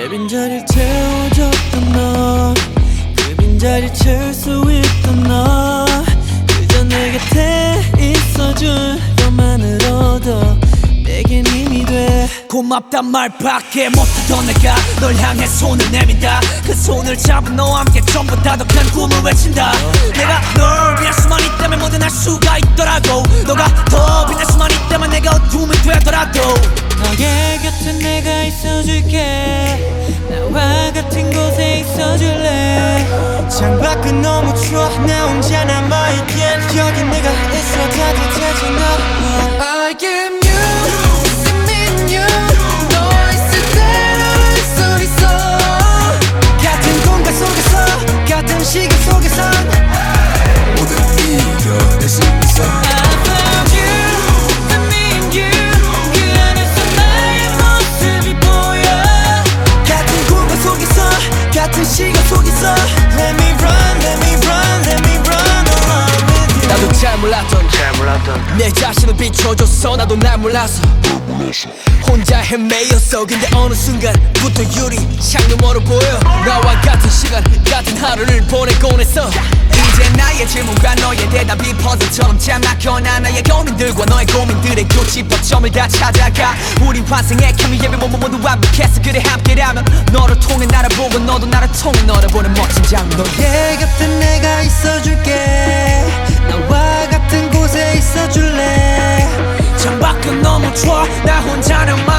내 빈자리를 채워줬던 너그 빈자리를 채울 수 있던 너 그저 내 곁에 있어줄 것만으로도 내겐 힘이 돼. 고맙단 말밖에 못하던 내가 널 향해 손을 내민다. 그 손을 잡은 너와 함께 전부 다더큰 꿈을 외친다. 내가 널 위한 수만 있다면 뭐든 할 수가 있더라고. 너가 더 빛날 수만 있다면 내가 어둠이 되더라도. 너의 곁에 내가 있어줄게 있어줄래? 창밖은 너무 추워. 나 혼자 남아있기엔. 여기 내가 있어. 따뜻해져 너. I am 같은 시간 속에서 Let me run let me run let me run along with you. 나도 잘 몰랐던 내 자신을 비춰줬어. 나도 날 몰라서. 혼자 헤매였어. 근데 어느 순간부터 유리 창너머로 보여. 나와 같은 시간 같은 하루를 보내곤 했어 이제 나의 질문과 너의 대답이 퍼즐처럼 잘 막혀 나 나의 고민들과 너의 고민들의 교집합점을 다 찾아가. 우리 환생의 케미 예배 모모 모두 완벽했어 그래 함께라면 너를 통해 나를 보고 너도 나를 통해 너를 보는 멋진 장면 너의 곁에 내가 있어줄게. 나와 같은 곳에 있어줄래? 창밖은 너무 추워. 나 혼자 남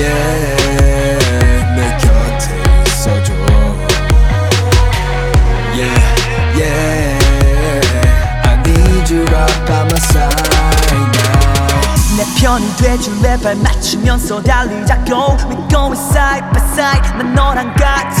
yeah 내 곁에 있어줘 yeah yeah I need you right by my side now 내 편이 돼줄래 발 맞추면서 달리자고 We going side by side 난 너랑 같이